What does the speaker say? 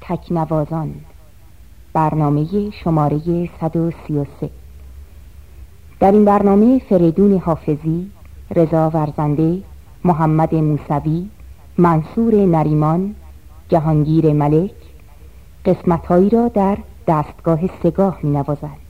تکنوازان برنامه شماره 133 در این برنامه فریدون حافظی رضا ورزنده محمد موسوی منصور نریمان جهانگیر ملک قسمتهایی را در دستگاه سگاه می نوازند.